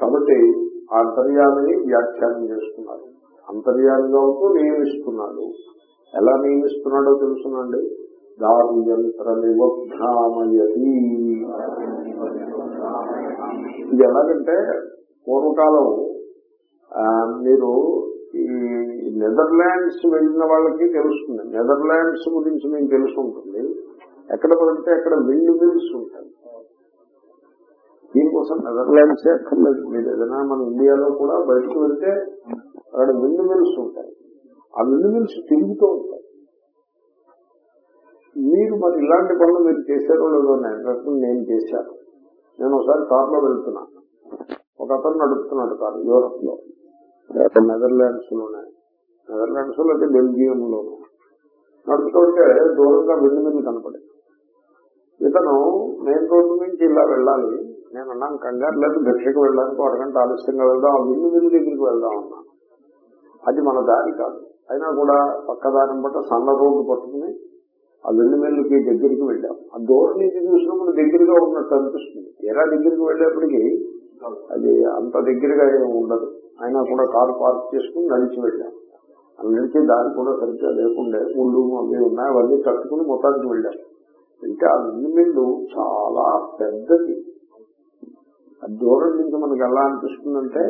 కాబట్టి ఆ అంతర్యామిని వ్యాఖ్యానం చేస్తున్నారు. అంతర్యామిగా ఉంటూ నియమిస్తున్నాడు. ఎలా నియమిస్తున్నాడో తెలుసునండి. దారు యంత్ర నివభ్రామయతి ఇది ఎలాగంటే పూర్వకాలం మీరు ఈ నెదర్లాండ్స్ వెళ్ళిన వాళ్ళకి తెలుస్తుంది. నెదర్లాండ్స్ గురించి మీకు తెలిసి ఉంటుంది ఎక్కడ పడితే అక్కడ విండ్ మిల్స్ ఉంటాయి. దీనికోసం నెదర్లాండ్స్ అక్కర్లేదు మీరు ఏదైనా మన ఇండియాలో కూడా బయటకు వెళ్తే అక్కడ విండ్ మిల్స్ ఉంటాయి. ఆ విండ్ మిల్స్ తిరుగుతూ ఉంటాయి. మీరు మరి ఇలాంటి పనులు మీరు చేశారో లేదో నేను చేశాను. నేను ఒకసారి కార్లో వెళ్తున్నాను ఒక అతను నడుపుతున్నాడు కారు యూరప్లో లేకపోతే నెదర్లాండ్స్లోనే నెదర్లాండ్స్లో అయితే బెల్జియం లోను నడుపుతుంటే దూరంగా విండ్ మీద కనపడి ఇతను మెయిన్ రోడ్డు నుంచి ఇలా వెళ్ళాలి. నేను అన్నాను కంగారు లేదు దక్షకు వెళ్ళడానికి అరగంట ఆలస్యంగా వెళ్దాం ఆ విందు దగ్గరికి వెళ్దాం అన్నాను. అది మన దారి కాదు. అయినా కూడా పక్క దారిని బట్ట సన్న రోడ్డు పట్టుకుని ఆ విందు మిల్లుకి దగ్గరికి వెళ్ళాం. ఆ దూరం నుంచి చూసినప్పుడు దగ్గరగా ఉన్నట్టు అనిపిస్తుంది. ఎలా దగ్గరికి వెళ్ళేప్పటికీ అది అంత దగ్గరగా ఏమి ఉండదు. అయినా కూడా కారు పార్క్ చేసుకుని నడిచి వెళ్ళాం. ఆ దారి కూడా సరిగ్గా లేకుండా ఉళ్ళు అవి ఉన్నాయి అవన్నీ కట్టుకుని మొత్తానికి వెళ్ళాం. అంటే ఆ విందు మిల్లు చాలా పెద్దది. ఆ దూరం నుంచి మనకి ఎలా అనిపిస్తుందంటే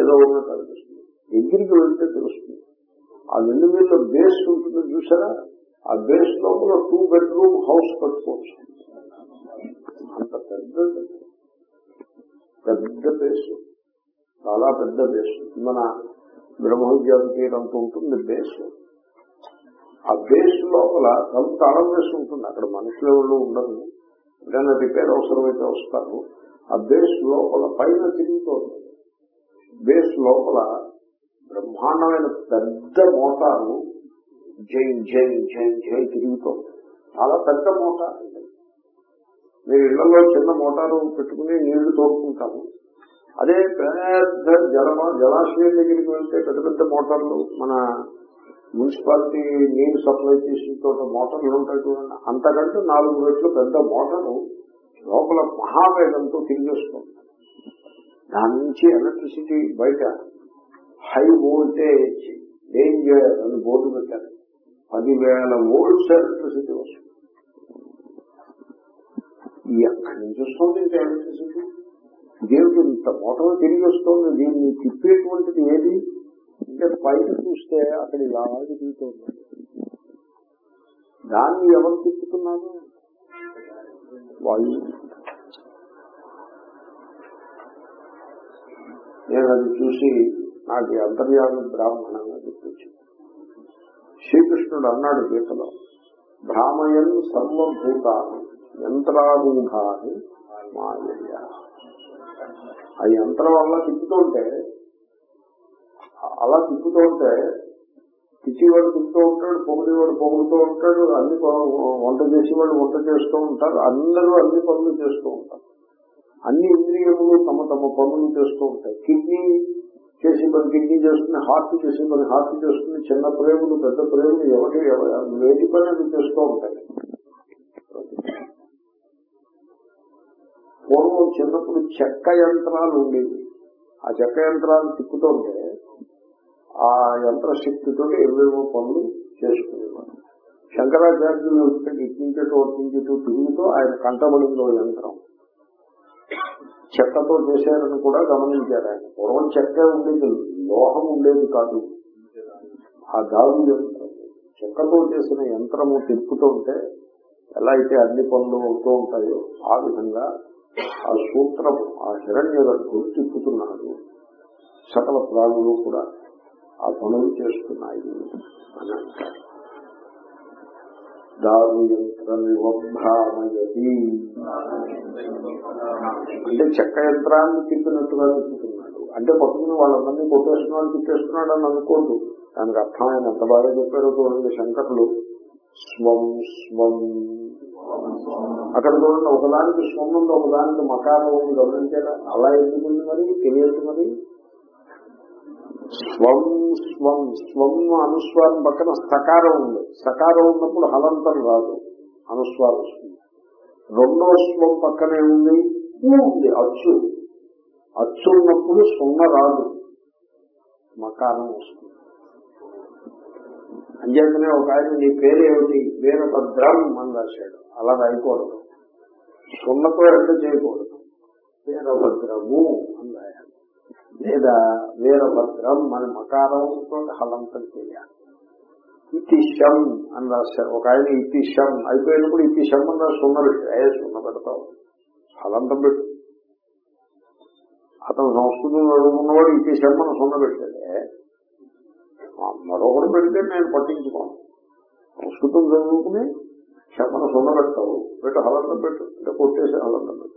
ఏదో ఉన్నట్టు అనిపిస్తుంది. దగ్గరికి వెళ్తే తెలుస్తుంది. ఆ వెండు మీద బేస్ ఉంటుంది చూసారా? ఆ బేస్ లోపల టూ బెడ్రూమ్ హౌస్ కట్టుకోవచ్చు. అంత పెద్ద పెద్ద బేస్ చాలా పెద్ద బేస్ మన బ్రహ్మ విద్యాపతి అంత ఉంటుంది బేస్ ఆ బేస్ లోపల తలుపు తాళం వేసి ఉంటుంది. అక్కడ మనుషులు ఎవరు ఉండరు. ఏదైనా రిపేర్ అవసరమైతే వస్తారు. ఆ బేస్ లోపల పైన తిరుగుతోంది. బేస్ లోపల బ్రహ్మాండమైన పెద్ద మోటారు జై జై జై జై తిరుగుతోంది చాలా పెద్ద మోటార్ మీరు ఇళ్ళలో చిన్న మోటారు పెట్టుకుని నీళ్ళు తోడుకుంటాము అదే పెద్ద జల జలాశయం దగ్గరికి వెళ్తే పెద్ద పెద్ద మోటార్లు మన మున్సిపాలిటీ నీళ్ళు సప్లై చేసిన చోట మోటార్లు ఉంటాయి చూడండి. అంతకంటే నాలుగు రెట్లు పెద్ద మోటారు లోపల మహావేగంతో తిరిగేస్తుంది. దాని నుంచి ఎలక్ట్రిసిటీ బయట హై వోల్టేజ్ డేంజర్ అని బోర్డు పెట్టారు. పదివేల వోల్ట్స్ ఎలక్ట్రిసిటీ వస్తుంది. ఎక్కడి నుంచి వస్తుంది ఇంత ఎలక్ట్రిసిటీ. దేవుడు ఇంత మోటార్ తిరిగి వస్తుంది దీన్ని తిప్పేటువంటిది ఏది? ఇంకా పైకి చూస్తే అక్కడ ఇలా తిరుగుతుంది దాన్ని ఎవరు తిప్పుతున్నారు? వాళ్ళు. నేను అది చూసి నాకు ఈ అంతర్యామి బ్రాహ్మణంగా శ్రీకృష్ణుడు అన్నాడు గీతలో భ్రామయన్ సర్వభూతాన్ని యంత్రారూఢాన్ని మాయ ఆ యంత్రం వల్ల తిప్పుతుంటే అలా తిప్పుతుంటే తిట్టివాడు తిప్పుతూ ఉంటాడు పొగిడేవాడు పొగుడుతూ ఉంటాడు అన్ని వంట చేసేవాడు వంట చేస్తూ ఉంటారు అందరూ అన్ని పనులు చేస్తూ ఉంటారు. అన్ని ఇంద్రియములు తమ తమ పనులు చేస్తూ ఉంటాయి. కిడ్నీ చేసి పని కిడ్నీ చేస్తుంది హార్ట్ చేసి పని హార్ట్ చేస్తుంది చిన్న ప్రేములు పెద్ద ప్రేములు ఎవరి ఎవ- వేటి పని అది చేస్తూ ఉంటాయి. పూర్వం చిన్నప్పుడు చెక్క యంత్రాలు ఉండేవి. ఆ చెక్క యంత్రాలు తిప్పుతుంటే ఆ యంత్ర శక్తితో ఏవేవో పనులు చేసుకునేవాడు శంకరాచార్యులు ఇట్టించటో ఒట్టించటో తిరుగుతూ ఆయన కంటబడిందో యంత్రం. చెక్కతో చేశారని కూడా గమనించారు ఆయన. పూర్వం చెక్క ఉండేది లోహం ఉండేది కాదు. ఆ గాజు యంత్రం చెక్కతో చేసిన యంత్రము తిప్పుతుంటే ఎలా అయితే అన్ని పనులు అవుతూ ఉంటాయో ఆ విధంగా ఆ సూత్రము ఆ హిరణ్య గర్భుడు తిప్పుతున్నాడు. సకల ప్రాణులు కూడా ఆ పనులు చేస్తున్నాయి అని అంటారు. దారు అంటే చెక్క యంత్రాన్ని తిప్పినట్టుగా తిప్పుతున్నాడు. అంటే పట్టుకుని వాళ్ళందరినీ కొట్టేస్తున్నాడు తిప్పేస్తున్నాడు అని అనుకోద్దు. దానికి అర్థం ఆయన ఎంత బాగా చెప్పారో చూడండి శంకరులు. స్వం స్వం. అక్కడ చూడండి ఒకదానికి స్వం ఉంది ఒకదానికి మకారం ఉంది. గమనించారా? అలా ఎందుకుంది మరి? తెలియదు మరి. స్వం స్వం స్వం అనుస్వారం పక్కన సకారం ఉంది. సకారం ఉన్నప్పుడు హలంతం రాదు. అనుస్వారం వస్తుంది. రెండో స్వం పక్కనే ఉంది. ఉంది. అచ్చు. అచ్చు ఉన్నప్పుడు సున్న రాదు. మకారం వస్తుంది. అంచేతనే ఒక ఆయన నీ పేరు ఏమిటి వీరభద్రం అని రాశాడు. అలా రాయకూడదు. సున్నతో ఎంత చేయకూడదు? వీరభద్రము అని రాయాలి. లేదా వీరభద్రం మన మకారంతో హలంతం చేయాలి. ఇతిశం అని రాశారు ఒక ఆయన ఇతిశం అయిపోయినప్పుడు ఇతిశం అని రాసి సున్న పెట్టాడు ఏ సున్న పెడతావు? హలంతం పెట్టు. అతను సంస్కృతం చదువుకున్నవాడు ఇతిశం అని సున్న పెట్టాడే. మరొకరు పెడితే నేను పట్టించుకోను. సంస్కృతం చదువుకుని క్షమను సున్న పెడతావు పెట్టు హలంతం పెట్టు. అంటే కొట్టేసి హలంతం పెట్టు.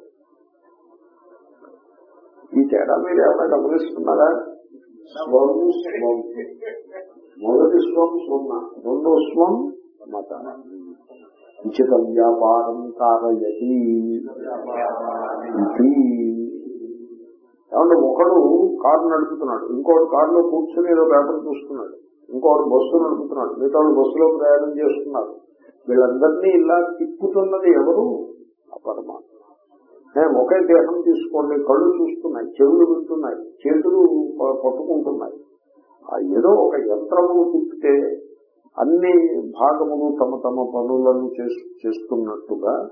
ఈ తేడా మీరు ఏమైనా గమనిస్తున్నారా? స్వం స్వం మొదటి స్వం సున్న రెండో స్వం మత. ఉచిత వ్యాపారం కారయతి. ఏమంటే ఒకడు కారు నడుపుతున్నాడు ఇంకోటి కారులో కూర్చుని ఏదో పేపర్ చూస్తున్నాడు ఇంకోటి బస్సు నడుపుతున్నాడు మిగతా బస్సులో ప్రయాణం చేస్తున్నారు. వీళ్ళందరినీ ఇలా తిప్పుతున్నది ఎవరు? ఆ పరమాత్మ. నేను ఒకే దేహం తీసుకోండి కళ్ళు చూస్తున్నాయి చెవులు వింటున్నాయి చేతులు పట్టుకుంటున్నాయి. ఆ ఏదో ఒక యంత్రము తిప్పితే అన్ని భాగములు తమ తమ పనులను చేస్- చేస్తున్నట్టుగా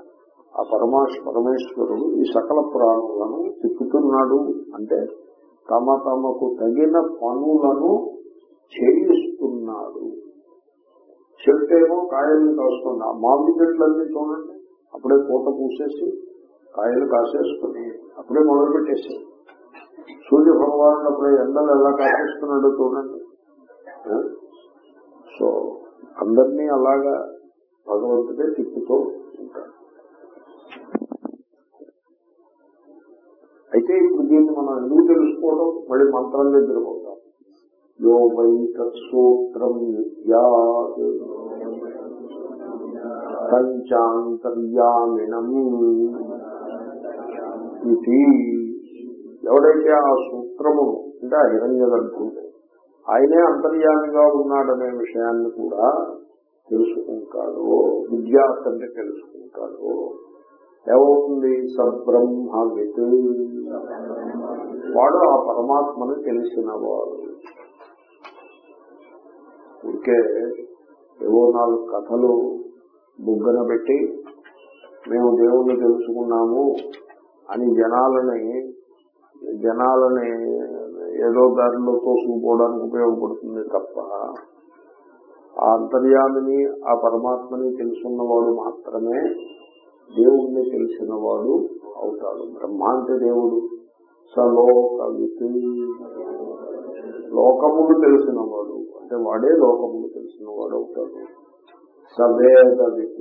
ఆ పరమాశ్ పరమేశ్వరుడు ఈ సకల ప్రాణులను తిప్పుతున్నాడు. అంటే తమ తమకు తగిన పనులను చేయిస్తున్నాడు. చెట్టు ఏమో కాయలు కాస్తుంది. ఆ మామిడి చెట్లన్నీ చూడండి. అప్పుడే పూత పూసేసి కాయలు కాసేసుకుని అప్పుడే మొదలు పెట్టేసాయి సూర్య భగవానుడు అప్పుడే ఎండలు ఎలా కాసేస్తున్నాడో చూడండి. సో అందరినీ అలాగా భగవంతుడే తిప్పుతూ ఉంటాడు. అయితే ఇప్పుడు దీన్ని మనం ఎందుకు తెలుసుకోవడం? మళ్ళీ మంత్రం దగ్గర పోతాం. యో వై తూత్రం పంచాంతర్యామిణం ఇది ఎవడైతే ఆ సూత్రము అంటే ఆ హిరణ్య ఆయనే అంతర్యామిగా ఉన్నాడనే విషయాన్ని కూడా తెలుసుకుంటాడు విద్యాత్ అంటే తెలుసుకుంటాడు ఏమవుతుంది? సబ్రహ్మవిత్ వాడు ఆ పరమాత్మని తెలిసిన వాడు ఇంకే ఏవో నాలుగు కథలు బుగ్గన పెట్టి మేము దేవుణ్ణి తెలుసుకున్నాము అని జనాలని జనాలని ఏదో దారిలో తోసుకుపోవడానికి ఉపయోగపడుతుంది తప్ప ఆ అంతర్యామిని ఆ పరమాత్మని తెలుసున్నవాడు మాత్రమే దేవుణ్ణి తెలిసిన వాడు అవుతాడు. బ్రహ్మ అంటే దేవుడు. సలోకవిత్. లోకములు తెలిసినవాడు. అంటే వాడే లోకములు తెలిసిన వాడు అవుతాడు. సవేదవిత్.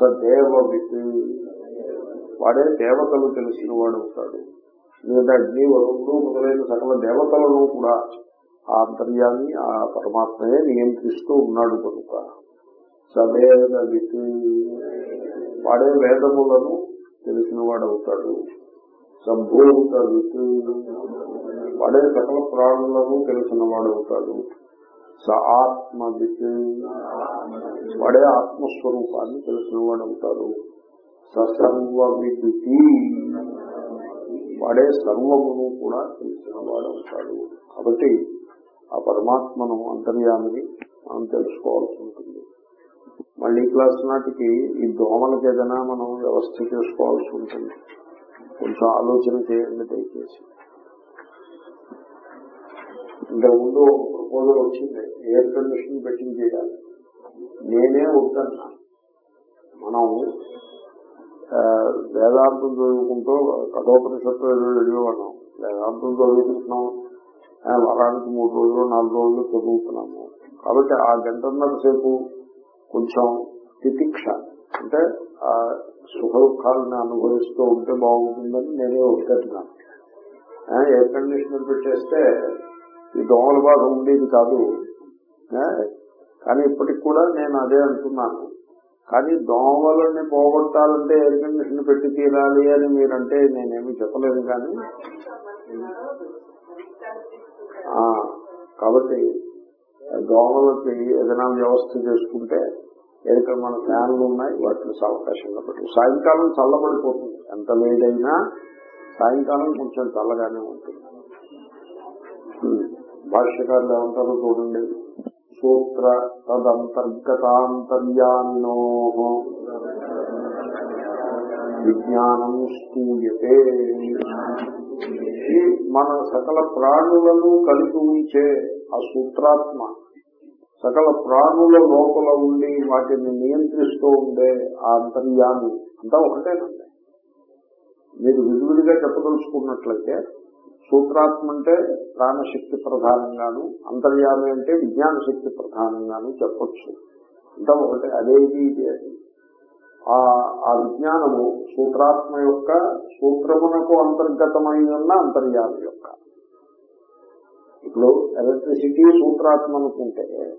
సదేవవిత్. వాడే దేవతలు తెలిసిన వాడు అవుతాడు లేదా అగ్ని వరుణుడు మొదలైన సకల దేవతలను కూడా ఆ అంతర్యాన్ని ఆ పరమాత్మయే నియంత్రిస్తూ ఉన్నాడు కనుక. సవేద వాడే వేదములను తెలిసిన వాడవుతాడు సంభూత విత్ వాడే సకల ప్రాణులను తెలిసిన వాడవుతాడు స ఆత్మ విత్ వాడే ఆత్మస్వరూపాన్ని తెలిసిన వాడవుతాడు సర్వవిధి వాడే సర్వమును కూడా తెలిసిన కాబట్టి ఆ పరమాత్మను అంతర్యామిని మనం తెలుసుకోవాల్సి ఉంటుంది. మళ్ళీ క్లాస్ నాటికి ఈ దోమలకి ఏదైనా మనం వ్యవస్థ చేసుకోవాల్సి ఉంటుంది. కొంచెం ఆలోచన చేయండి దయచేసి. ఇంతకుముందు ఒక ప్రపోజల్ వచ్చింది. ఎయిర్ కండిషన్ పెట్టింగ్ చేయాలి. నేనే వద్దన్నా. మనం వేదాంతం చదువుకుంటూ కఠోపనిషత్తు వెళ్ళేవాడు వేదాంతం చదువుకుంటున్నాం. వారానికి మూడు రోజులు నాలుగు రోజులు చదువుతున్నాము. కాబట్టి ఆ గంటన్నర సేపు కొంచెం తితిక్ష. అంటే ఆ సుఖ దుఃఖాలను అనుభవిస్తూ ఉంటే బాగుంటుందని నేనే ఒప్పుతున్నాను ఎయిర్ కండిషనర్ పెట్టేస్తే ఈ దోమల బాధ ఉండేది కాదు. కానీ ఇప్పటికి కూడా నేను అదే అంటున్నాను. కానీ దోమలని పోగొట్టాలంటే ఎయిర్ కండిషన్ పెట్టి తీరాలి అని మీరంటే నేనేమి చెప్పలేదు కానీ కాబట్టి దోమలకి ఏదైనా వ్యవస్థ చేసుకుంటే ఏదైతే మన ఫ్యాన్లు ఉన్నాయి వాటిని అవకాశంగా పెట్టు. సాయంకాలం చల్లబడిపోతుంది. ఎంత వేడైనా సాయంకాలం కొంచెం చల్లగానే ఉంటుంది. భాష్యకారులు ఏమంటారో చూడండి. సూత్ర తదంతర్గతాంతర్యాన్నో విజ్ఞానం స్థూయతే ఈ మన సకల ప్రాణులను కలిగి ఉంచే ఆ సూత్రాత్మ సకల ప్రాణుల లోపల ఉండి వాటిని నియంత్రిస్తూ ఉండే ఆ అంతర్యాన్ని అంతా ఒకటేనండి. మీరు విడివిడిగా చెప్పదలుచుకున్నట్లయితే సూత్రాత్మ అంటే ప్రాణశక్తి ప్రధానంగాను అంతర్యామి అంటే విజ్ఞాన శక్తి ప్రధానంగాను చెప్పచ్చు. అంతా ఒకటి అదేది ఇది అది. ఆ ఆ విజ్ఞానము సూత్రాత్మ యొక్క సూత్రమునకు అంతర్గతమై ఉన్న అంతర్యామి యొక్క. ఇప్పుడు ఎలక్ట్రిసిటీ సూత్రాత్మ అనుకుంటే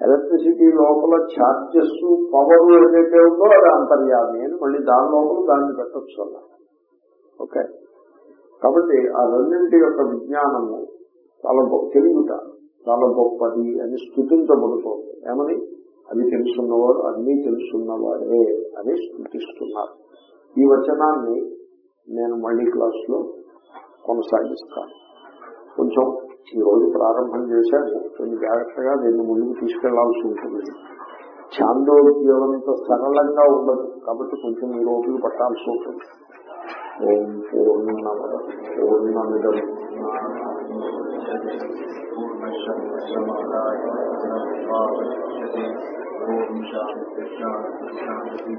ఎలక్ట్రిసిటీ లోపల ఛార్జెస్ పవర్ ఏదైతే ఉందో అది అంతర్యామి అని మళ్ళీ దాని లోపల దాన్ని పెట్టచ్చు అన్నారు. ఓకే. కాబట్టి ఆ రెండింటి యొక్క విజ్ఞానము చాలా గొప్ప తెలియట చాలా గొప్పది అని స్థుతించబడుతోంది. ఏమని? అది తెలుసున్నవాడు అన్నీ తెలుసున్నవాడే అని స్థుతిస్తున్నారు. ఈ వచనాన్ని నేను మళ్ళీ క్లాస్లో కొనసాగిస్తాను. కొంచెం ఈ రోజు ప్రారంభం చేశాను. కొన్ని జాగ్రత్తగా దీన్ని ముందుకు తీసుకెళ్ళాల్సి ఉంటుంది. ఛాందోద్యోగంత సరళంగా ఉండదు. కాబట్టి కొంచెం ఈ రోజులు పట్టాల్సి ఉంటుంది. ఓం పూర్ణమద పూర్ణమిదం. ఓం శాంతి శాంతి శాంతి